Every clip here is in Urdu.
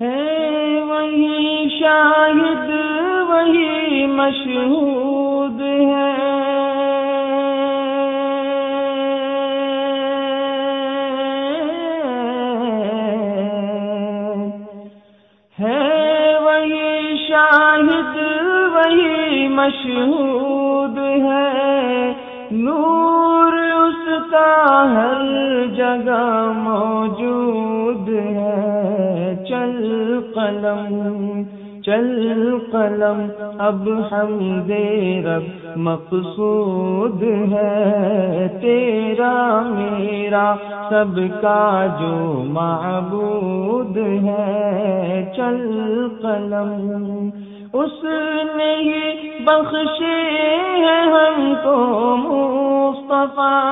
ہے وہی شاہد، وہی مشہود ہے۔ ہے وہی شاہد، وہی مشہود ہے۔ نور اس کا ہر جگہ موجود قلم، چل قلم، اب ہم رب مقصود ہے تیرا، میرا، سب کا جو معبود ہے۔ چل قلم، اس نے ہی بخشے ہیں ہم کو مصطفیٰ۔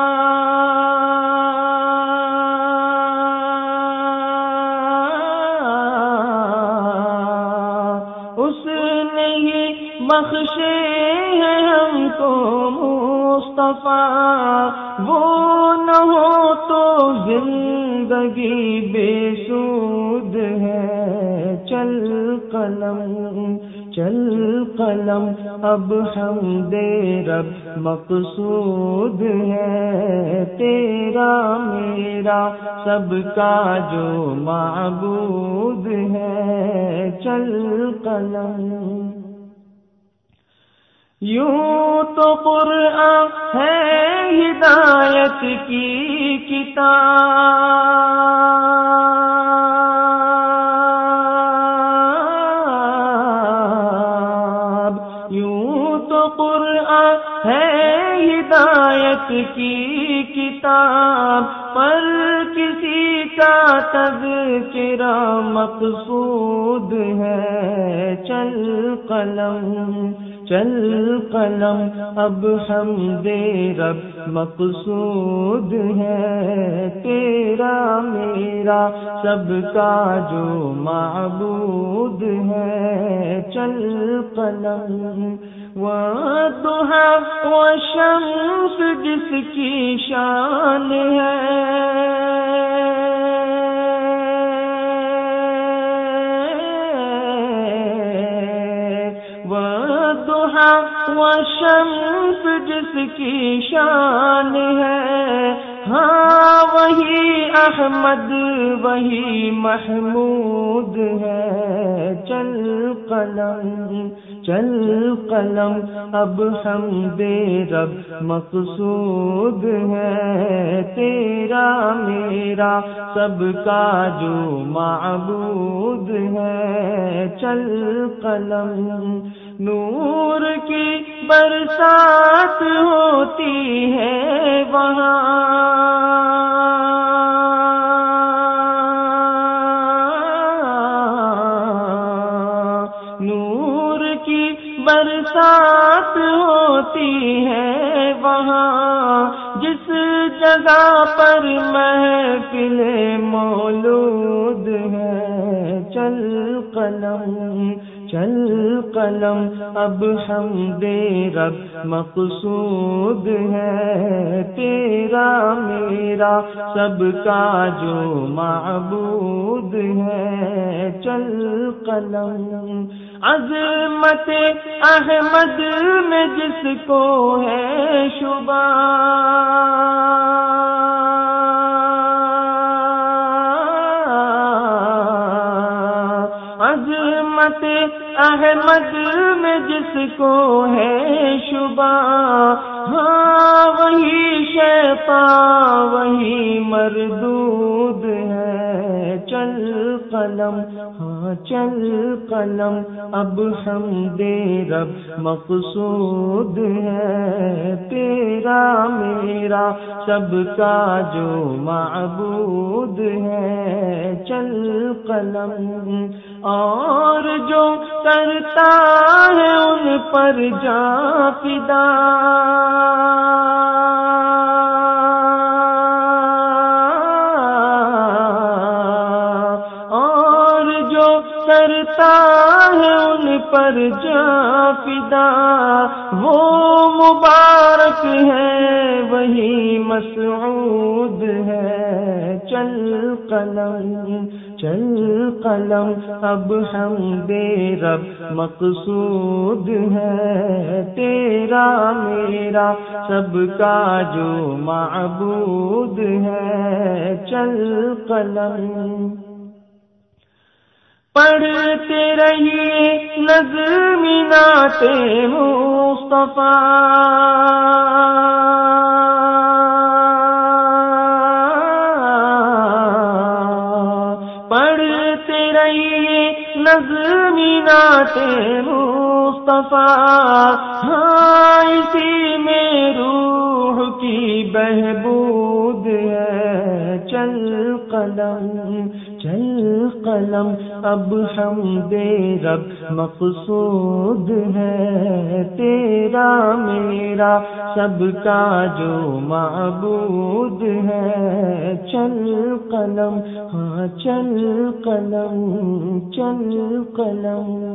بخشے ہیں ہم کو مصطفیٰ۔ وہ نہ ہو تو زندگی بے سود ہے۔ چل قلم چل قلم، اب ہم دے رب مقصود ہے۔ تیرا، میرا، سب کا جو معبود ہے۔ چل قلم۔ یوں تو قرآن ہے ہدایت کی کتاب؟ یوں تو قرآن ہے ہدایت کی کتاب؟ پر کسی کا تذکرہ مقصود ہے چل قلم۔ چل قلم، اب ہم دے رب مقصود ہے تیرا، میرا، سب کا جو معبود ہے۔ چل قلم وہ وہ شمس جس کی شان ہے۔ وہ شمس جس کی شان ہے ہاں وہی احمد وہی محمود ہے۔ چل قلم چل قلم، اب ہم دے رب مقصود ہے۔ تیرا، میرا، سب کا جو معبود ہے۔ چل قلم، نور کی برسات ہوتی ہے وہاں۔ برسات ہوتی ہے وہاں جس جگہ پر محفل مولود ہے چل قلم چل قلم، اب ہم دے رب مقصود ہے تیرا، میرا، سب کا جو معبود ہے۔ چل قلم، عظمت احمد میں جس کو ہے شبہ۔ عظمت احمد میں جس کو ہے شبہ ہاں وہی شیطان وہی مردود ہے چل قلم ہاں چل قلم۔ اب ہم دے رب مقصود ہے تیرا، میرا، سب کا جو معبود ہے چل قلم، اور جو کرتا ہے ان پر جا فدا۔ اور جو کرتا ہے ان پر جا فدا۔ وہ مبارک ہے، وہی مسعود ہے۔ چل قلم چل قلم، اب ہم دے رب مقصود ہے۔ تیرا، میرا، سب کا جو معبود ہے۔ چل قلم۔ پڑھتے رہیے نظمی ناتے مصطفیٰ۔ پڑھتے رہیے نظمی ناتے مصطفیٰ۔ ہاں اسی میں روح کی بہبود ہے۔ چل قلم، چل قلم، اب ہم دے رب مقصود ہے۔ تیرا، میرا، سب کا جو معبود ہے۔ چل قلم ہاں چل قلم چل قلم۔